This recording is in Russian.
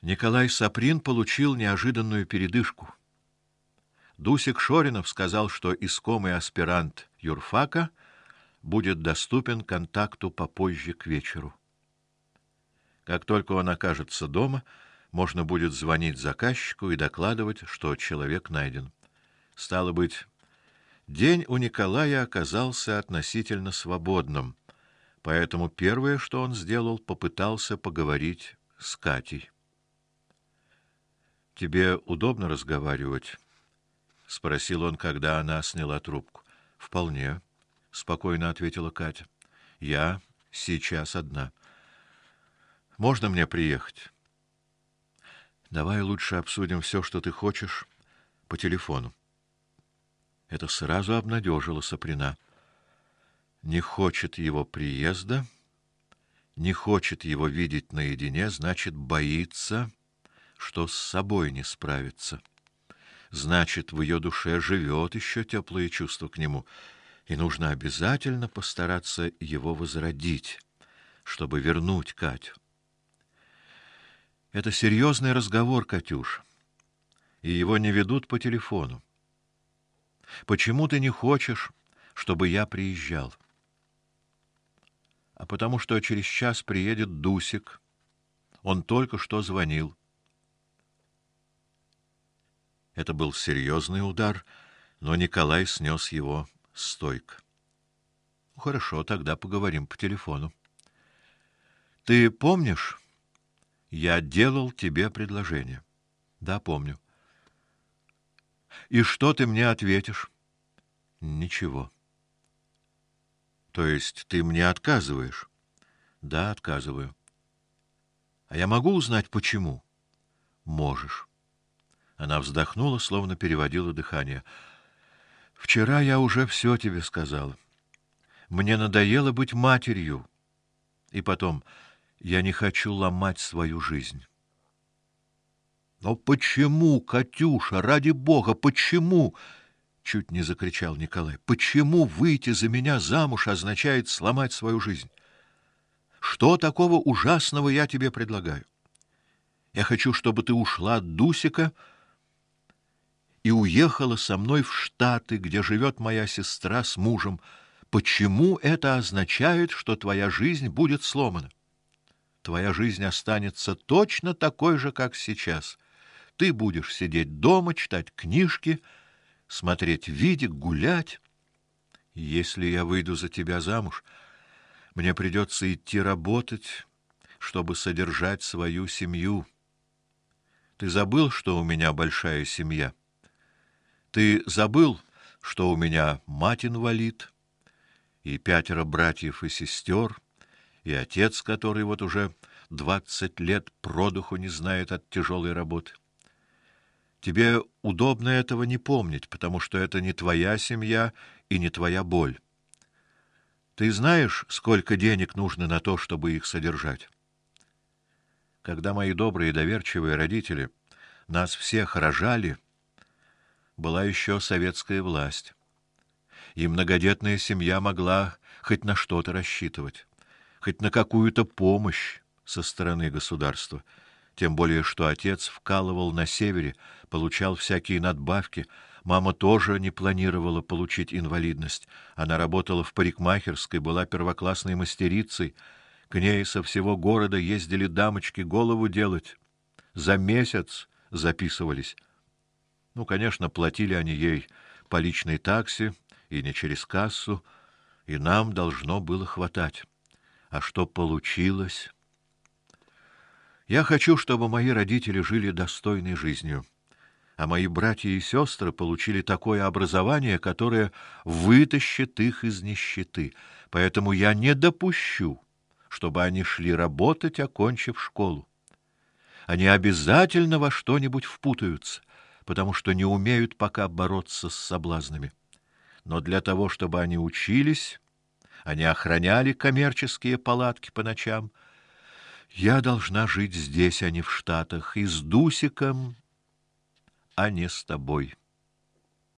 Николай Саприн получил неожиданную передышку. Дусик Шоринов сказал, что искомый аспирант юрфака будет доступен контакту попозже к вечеру. Как только он окажется дома, можно будет звонить заказчику и докладывать, что человек найден. Стало быть, день у Николая оказался относительно свободным, поэтому первое, что он сделал, попытался поговорить с Катей. Тебе удобно разговаривать? спросил он, когда она сняла трубку. Вполне, спокойно ответила Катя. Я сейчас одна. Можно мне приехать? Давай лучше обсудим все, что ты хочешь, по телефону. Это сразу обнадежило Саприна. Не хочет его приезда, не хочет его видеть наедине, значит, боится что с собой не справится. Значит, в ее душе живет еще теплое чувство к нему, и нужно обязательно постараться его возродить, чтобы вернуть Катю. Это серьезный разговор, Катюш. И его не ведут по телефону. Почему ты не хочешь, чтобы я приезжал? А потому что через час приедет Дусик. Он только что звонил. Это был серьезный удар, но Николай снес его стойко. Ну, хорошо, тогда поговорим по телефону. Ты помнишь, я делал тебе предложение? Да, помню. И что ты мне ответишь? Ничего. То есть ты мне отказываешь? Да, отказываю. А я могу узнать почему? Можешь. Она вздохнула, словно переводила дыхание. Вчера я уже все тебе сказала. Мне надоело быть матерью. И потом, я не хочу ломать свою жизнь. Но почему, Катюша, ради бога, почему? чуть не закричал Николай. Почему выйти за меня замуж означает сломать свою жизнь? Что такого ужасного я тебе предлагаю? Я хочу, чтобы ты ушла от Дусика и уехала со мной в Штаты, где живет моя сестра с мужем. Почему это означает, что твоя жизнь будет сломана? Твоя жизнь останется точно такой же, как сейчас. Ты будешь сидеть дома, читать книжки, смотреть видик, гулять. Если я выйду за тебя замуж, мне придется идти работать, чтобы содержать свою семью. Ты забыл, что у меня большая семья? Ты забыл, что у меня мать инвалид, и пятеро братьев и сестер, и отец, который вот уже двадцать лет продуху не знает от тяжелой работы. Тебе удобно этого не помнить, потому что это не твоя семья и не твоя боль. Ты знаешь, сколько денег нужно на то, чтобы их содержать? Когда мои добрые и доверчивые родители нас всех рожали, была еще советская власть. И многодетная семья могла хоть на что-то рассчитывать, хоть на какую-то помощь со стороны государства. Тем более, что отец вкалывал на севере, получал всякие надбавки. Мама тоже не планировала получить инвалидность. Она работала в парикмахерской, была первоклассной мастерицей. К ней со всего города ездили дамочки голову делать. За месяц записывались. Ну, конечно, платили они ей по личной таксе и не через кассу, и нам должно было хватать. А что получилось? Я хочу, чтобы мои родители жили достойной жизнью, а мои братья и сестры получили такое образование, которое вытащит их из нищеты. Поэтому я не допущу, чтобы они шли работать, окончив школу. Они обязательно во что-нибудь впутаются потому что не умеют пока бороться с соблазнами. Но для того, чтобы они учились, они охраняли коммерческие палатки по ночам. Я должна жить здесь, а не в Штатах, и с Дусиком, а не с тобой.